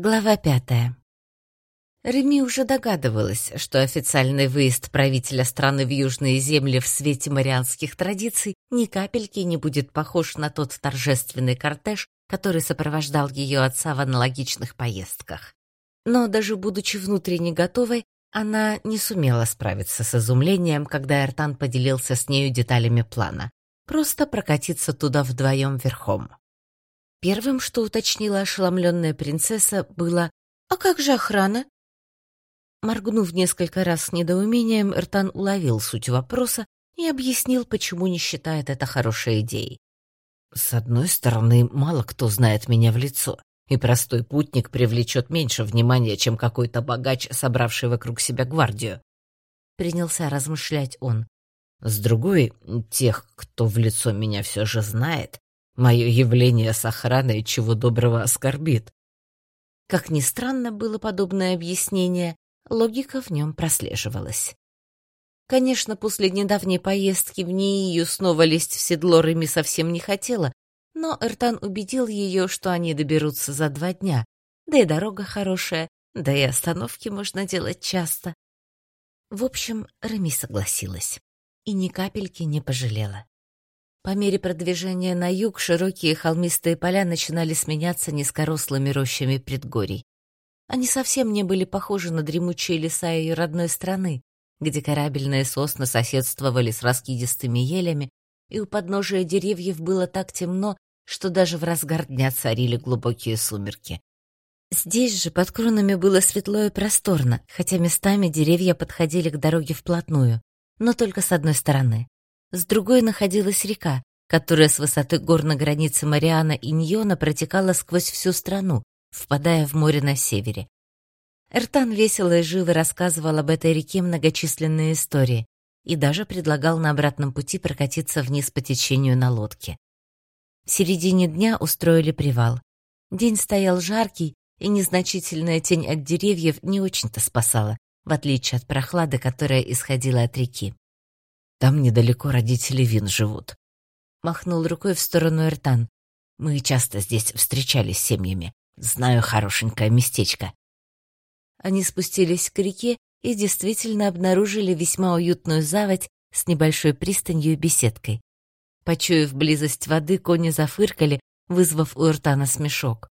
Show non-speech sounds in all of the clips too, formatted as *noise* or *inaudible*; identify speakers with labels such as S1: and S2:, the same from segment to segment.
S1: Глава пятая. Реми уже догадывалась, что официальный выезд правителя страны в южные земли в свете марианских традиций ни капельки не будет похож на тот торжественный кортеж, который сопровождал ее отца в аналогичных поездках. Но даже будучи внутренне готовой, она не сумела справиться с изумлением, когда Эртан поделился с нею деталями плана. Просто прокатиться туда вдвоем верхом. Первым, что уточнила ошеломленная принцесса, было «А как же охрана?» Моргнув несколько раз с недоумением, Эртан уловил суть вопроса и объяснил, почему не считает это хорошей идеей.
S2: «С одной стороны, мало кто знает меня в лицо, и простой путник привлечет меньше внимания, чем какой-то богач, собравший вокруг себя гвардию», — принялся размышлять он. «С другой, тех, кто в лицо меня все же знает, Мое явление с охраной чего доброго оскорбит.
S1: Как ни странно было подобное объяснение, логика в нем прослеживалась. Конечно, после недавней поездки в Нию снова лезть в седло Реми совсем не хотела, но Эртан убедил ее, что они доберутся за два дня, да и дорога хорошая, да и остановки можно делать часто. В общем, Реми согласилась и ни капельки не пожалела. По мере продвижения на юг широкие холмистые поля начинали сменяться низкорослыми рощами предгорий. Они совсем не были похожи на дремучие леса ее родной страны, где корабельные сосны соседствовали с раскидистыми елями, и у подножия деревьев было так темно, что даже в разгар дня царили глубокие сумерки. Здесь же под кронами было светло и просторно, хотя местами деревья подходили к дороге вплотную, но только с одной стороны. С другой находилась река, которая с высоты гор на границе Мариана и Ньона протекала сквозь всю страну, впадая в море на севере. Эртан весело и живо рассказывал об этой реке многочисленные истории и даже предлагал на обратном пути прокатиться вниз по течению на лодке. В середине дня устроили привал. День стоял жаркий, и незначительная тень от деревьев не очень-то спасала, в отличие от прохлады, которая исходила от реки.
S2: Там недалеко родители Вин живут.
S1: Махнул рукой в сторону Эртан.
S2: Мы часто здесь встречались с семьями. Знаю хорошенькое местечко.
S1: Они спустились к реке и действительно обнаружили весьма уютную заводь с небольшой пристанью и беседкой. Почуяв близость воды, кони зафыркали, вызвав у Эртана смешок.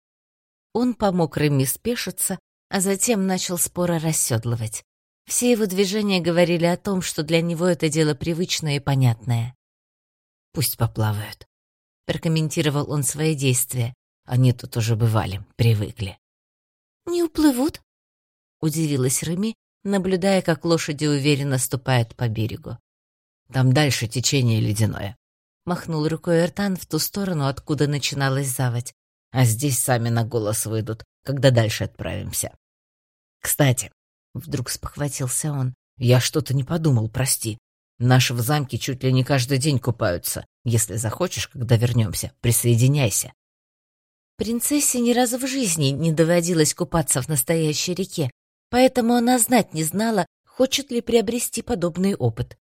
S1: Он помог Реми спешиться, а затем начал споро расседлывать. Все его движения говорили о том, что для него это дело привычное и понятное.
S2: «Пусть поплавают», —
S1: прокомментировал он свои действия.
S2: «Они тут уже бывали, привыкли».
S1: «Не уплывут?» — удивилась Реми, наблюдая, как лошади уверенно ступают по берегу.
S2: «Там дальше течение ледяное», —
S1: махнул рукой Эртан в ту сторону, откуда начиналась заводь.
S2: «А здесь сами на голос выйдут, когда дальше отправимся. Кстати, Вдруг спохватился он. «Я что-то не подумал, прости. Наши в замке чуть ли не каждый день купаются. Если захочешь, когда вернемся, присоединяйся».
S1: Принцессе ни разу в жизни не доводилось купаться в настоящей реке, поэтому она знать не знала, хочет ли приобрести подобный опыт.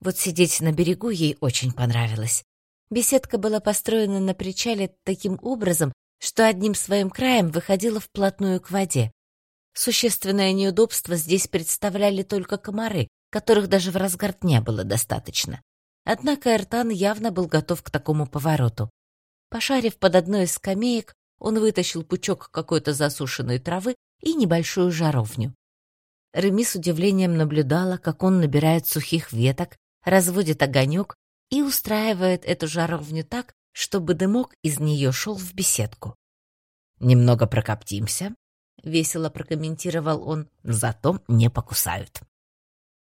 S1: Вот сидеть на берегу ей очень понравилось. Беседка была построена на причале таким образом, что одним своим краем выходила вплотную к воде. Существенное неудобство здесь представляли только комары, которых даже в разгар дня было достаточно. Однако Эртан явно был готов к такому повороту. Пошарив под одной из скамеек, он вытащил пучок какой-то засушенной травы и небольшую жаровню. Реми с удивлением наблюдала, как он набирает сухих веток, разводит огонек и устраивает эту жаровню так, чтобы дымок из нее шел в беседку.
S2: «Немного прокоптимся, —
S1: весело прокомментировал он, —
S2: «зато не покусают».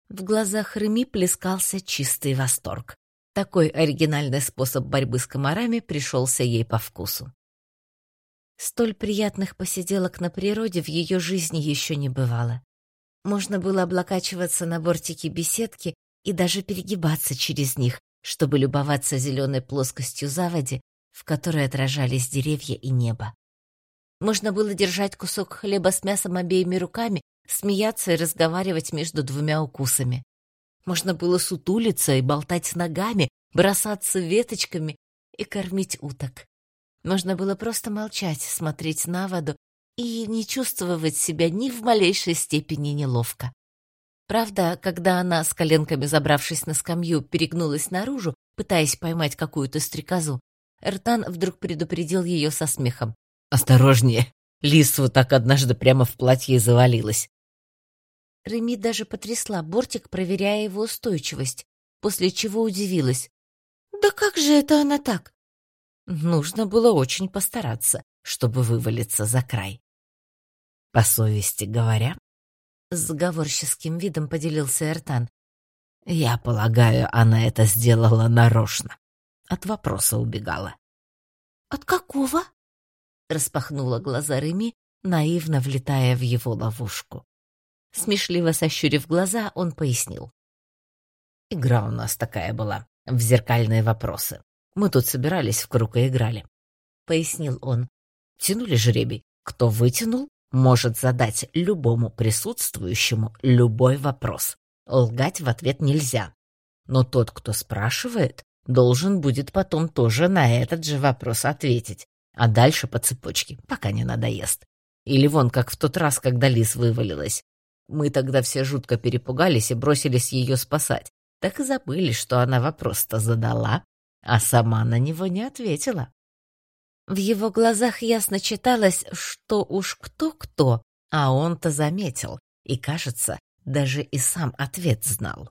S1: В глазах Реми плескался чистый восторг. Такой оригинальный способ борьбы с комарами пришелся ей по вкусу. Столь приятных посиделок на природе в ее жизни еще не бывало. Можно было облокачиваться на бортике беседки и даже перегибаться через них, чтобы любоваться зеленой плоскостью заводи, в которой отражались деревья и небо. Можно было держать кусок хлеба с мясом обеими руками, смеяться и разговаривать между двумя укусами. Можно было сутулиться и болтать ногами, бросаться веточками и кормить уток. Можно было просто молчать, смотреть на воду и не чувствовать себя ни в малейшей степени неловко. Правда, когда она, с коленками забравшись на скамью, перегнулась наружу, пытаясь поймать какую-то стрекозу, Эртан вдруг предупредил ее со смехом.
S2: «Осторожнее! Лис вот так однажды прямо в платье и завалилась».
S1: Реми даже потрясла бортик, проверяя его устойчивость, после чего удивилась. «Да как же это она так?» Нужно было очень постараться, чтобы вывалиться за край.
S2: По совести говоря,
S1: с заговорческим видом поделился Эртан.
S2: Я полагаю, она это сделала нарочно. От вопроса убегала.
S1: От какого? Распахнула глаза Реми, наивно влетая в его ловушку. Смешливо сощурив глаза, он пояснил.
S2: Игра у нас такая была, в зеркальные вопросы. Мы тут собирались в круг и играли. Пояснил он. Тянули жребий. Кто вытянул, может задать любому присутствующему любой вопрос. Лгать в ответ нельзя. Но тот, кто спрашивает, должен будет потом тоже на этот же вопрос ответить, а дальше по цепочке, пока не надоест. Или вон, как в тот раз, когда лис вывалилась. Мы тогда все жутко перепугались и бросились ее спасать. Так и забыли, что она вопрос-то задала, а сама на него не ответила.
S1: В его глазах ясно читалось, что уж кто-кто, а он-то заметил, и, кажется, даже и сам ответ знал.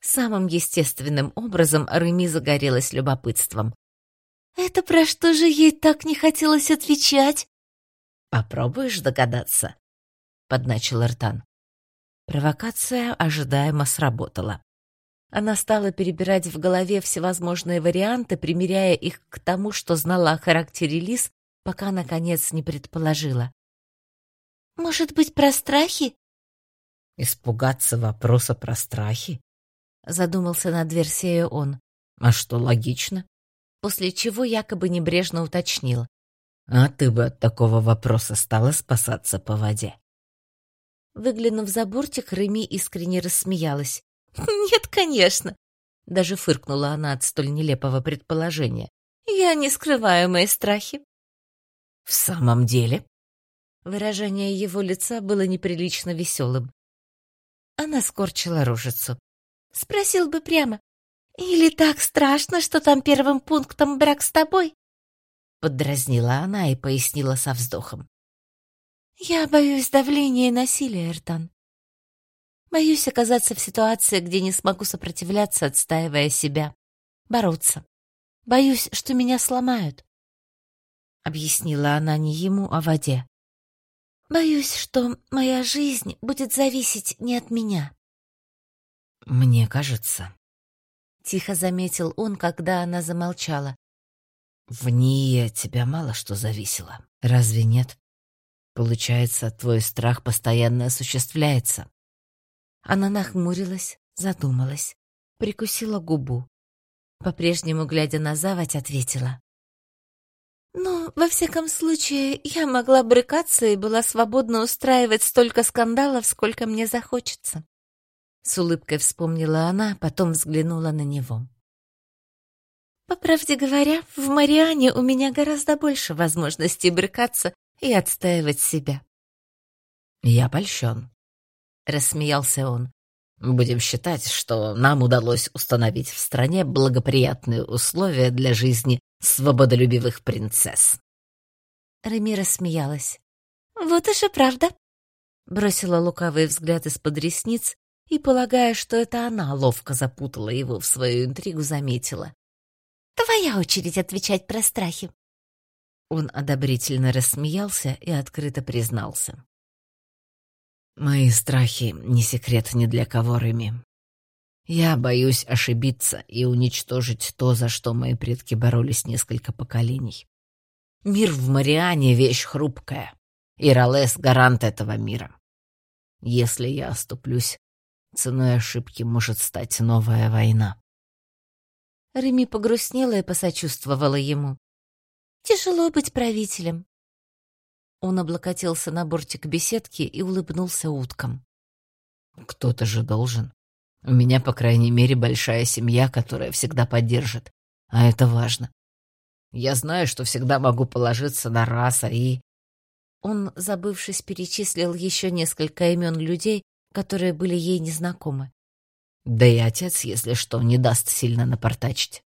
S1: Самым естественным образом Реми загорелась любопытством. «Это про что же ей так не хотелось отвечать?»
S2: «Попробуешь догадаться?» — подначил Эртан. Провокация ожидаемо сработала. Она стала перебирать в голове всевозможные варианты, примеряя их к тому, что знала о характере лис, пока, наконец, не предположила.
S1: «Может быть, про страхи?»
S2: «Испугаться вопроса про страхи?» — задумался над версией он. «А что, логично?» После чего якобы небрежно уточнил. «А ты бы от такого вопроса стала спасаться по воде?»
S1: Выглянув за бортик, Реми искренне рассмеялась. *laughs* «Нет, конечно!» Даже фыркнула она от столь нелепого предположения. «Я не скрываю мои страхи».
S2: «В самом деле?»
S1: Выражение его лица было неприлично веселым. Она скорчила рожицу. «Спросил бы прямо. Или так страшно, что там первым пунктом брак с тобой?»
S2: Поддразнила она и пояснила со вздохом.
S1: «Я боюсь давления и насилия, Эртан. Боюсь оказаться в ситуации, где не смогу сопротивляться, отстаивая себя. Бороться. Боюсь, что меня сломают. Объяснила она не ему, а воде. Боюсь, что моя жизнь будет зависеть не от меня.
S2: Мне кажется,
S1: тихо заметил он, когда она замолчала.
S2: В ней от тебя мало что зависело. Разве нет? Получается, твой страх постоянно осуществляется.
S1: Она нахмурилась, задумалась, прикусила губу. По-прежнему, глядя на заводь, ответила. «Ну, во всяком случае, я могла брыкаться и была свободна устраивать столько скандалов, сколько мне захочется». С улыбкой вспомнила она, потом взглянула на него. «По правде говоря, в Мариане у меня гораздо больше возможностей брыкаться и отстаивать себя».
S2: «Я польщен»,
S1: рассмеялся он.
S2: Будем считать, что нам удалось установить в стране благоприятные условия для жизни свободолюбивых принцесс.
S1: Реми рассмеялась. Вот уж и правда. Бросила лукавый взгляд из-под ресниц и, полагая, что это она ловко запутала его в свою интригу, заметила. «Твоя очередь отвечать про страхи».
S2: Он одобрительно рассмеялся и открыто признался. Мои страхи не секрет ни для кого, Реми. Я боюсь ошибиться и уничтожить то, за что мои предки боролись несколько поколений. Мир в Мариане — вещь хрупкая, и Ролес — гарант этого мира. Если я оступлюсь, ценой ошибки может стать новая война.
S1: Реми погрустнела и посочувствовала ему. «Тяжело быть правителем. Он облокотился на бортик беседки и улыбнулся уткам.
S2: «Кто-то же должен. У меня, по крайней мере, большая семья, которая всегда поддержит. А это важно. Я знаю, что всегда могу положиться на раса и...»
S1: Он, забывшись, перечислил еще несколько имен людей, которые были ей незнакомы.
S2: Да и отец, если что, не даст сильно напортачить.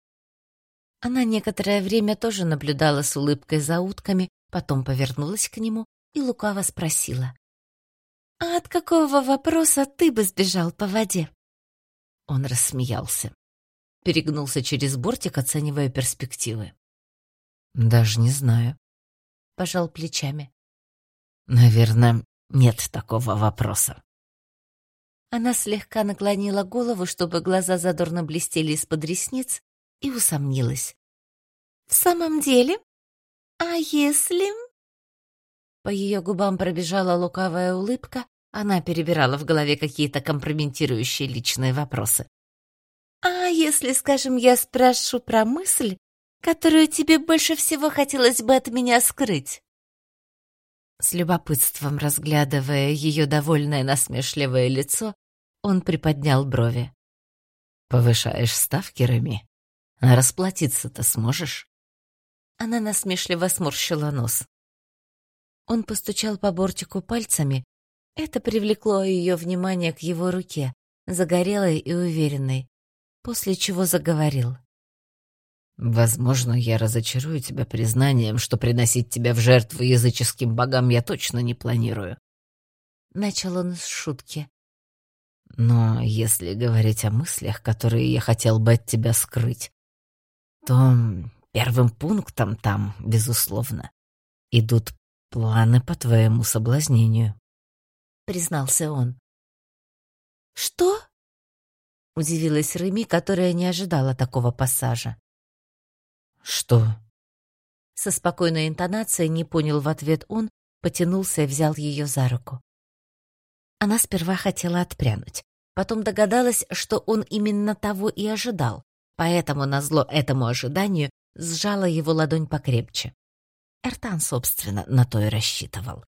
S1: Она некоторое время тоже наблюдала с улыбкой за утками, потом повернулась к нему и лукаво спросила. «А от какого вопроса ты бы сбежал по воде?» Он рассмеялся. Перегнулся через бортик, оценивая перспективы.
S2: «Даже не знаю», —
S1: пожал плечами.
S2: «Наверное, нет такого вопроса».
S1: Она слегка наклонила голову, чтобы глаза задорно блестели из-под ресниц, и усомнилась. «В самом деле? А если...» По ее губам пробежала лукавая улыбка, она перебирала в голове какие-то компрометирующие личные вопросы. «А если, скажем, я спрошу про мысль, которую тебе больше всего хотелось бы от меня скрыть?» С любопытством разглядывая ее довольное насмешливое лицо, он приподнял брови.
S2: «Повышаешь ставки, Реми? А расплатиться-то сможешь?»
S1: Она насмешливо сморщила нос. Он постучал по бортику пальцами. Это привлекло ее внимание к его руке, загорелой и уверенной, после чего заговорил.
S2: Возможно, я разочарую тебя признанием, что приносить тебя в жертву языческим богам я точно не планирую.
S1: Начал он с шутки.
S2: Но если говорить о мыслях, которые я хотел бы от тебя скрыть, то первым пунктом там, безусловно, идут планы по твоему соблазнению.
S1: Признался он. Что? Удивилась Реми, которая не ожидала такого пассажа.
S2: «Что?»
S1: Со спокойной интонацией не понял в ответ он, потянулся и взял ее за руку. Она сперва хотела отпрянуть, потом догадалась, что он именно того и ожидал, поэтому назло этому ожиданию сжала его ладонь покрепче. Эртан, собственно, на то и рассчитывал.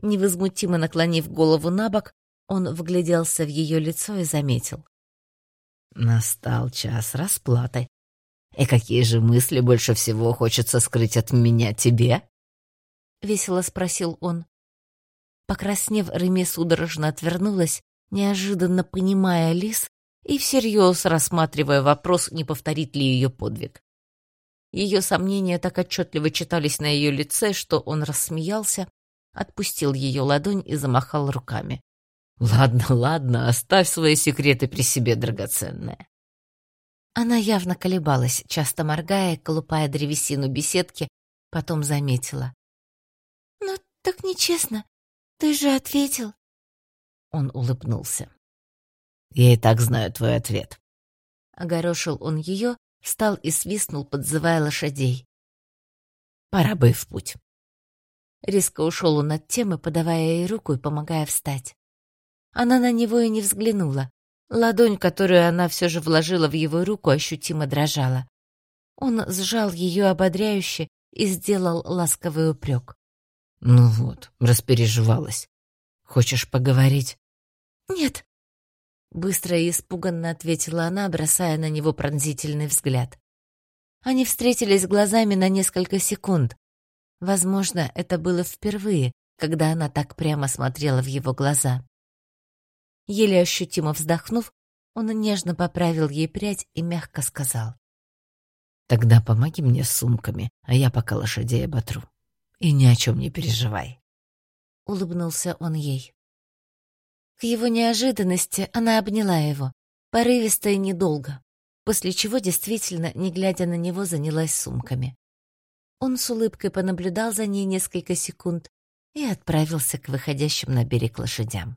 S1: Невозмутимо наклонив голову на бок, он вгляделся в ее лицо и заметил.
S2: «Настал час расплаты. И какие же мысли больше всего хочется скрыть от меня тебе?
S1: Весело спросил он. Покраснев, Реми судорожно отвернулась, неожиданно понимая Лис и всерьез рассматривая вопрос, не повторит ли ее подвиг. Ее сомнения так отчетливо читались на ее лице, что он рассмеялся, отпустил ее ладонь и замахал руками.
S2: «Ладно, ладно, оставь свои секреты при себе, драгоценная.
S1: Она явно колебалась, часто моргая, колупая древесину беседки, потом заметила. «Ну, так нечестно. Ты же ответил».
S2: Он улыбнулся. «Я и так знаю твой ответ».
S1: Огорошил он ее, встал и свистнул, подзывая лошадей.
S2: «Пора бы в путь».
S1: Резко ушел он от темы, подавая ей руку и помогая встать. Она на него и не взглянула, Ладонь, которую она все же вложила в его руку, ощутимо дрожала. Он сжал ее ободряюще и сделал ласковый упрек.
S2: «Ну вот, распереживалась. Хочешь поговорить?»
S1: «Нет», — быстро и испуганно ответила она, бросая на него пронзительный взгляд. Они встретились глазами на несколько секунд. Возможно, это было впервые, когда она так прямо смотрела в его глаза. Еле ощутимо вздохнув, он нежно поправил ей прядь и мягко сказал.
S2: «Тогда помоги мне с сумками, а я пока лошадей оботру. И ни о чем не переживай».
S1: Улыбнулся он ей. К его неожиданности она обняла его, порывисто и недолго, после чего действительно, не глядя на него, занялась сумками. Он с улыбкой понаблюдал за ней несколько секунд и отправился к выходящим на берег лошадям.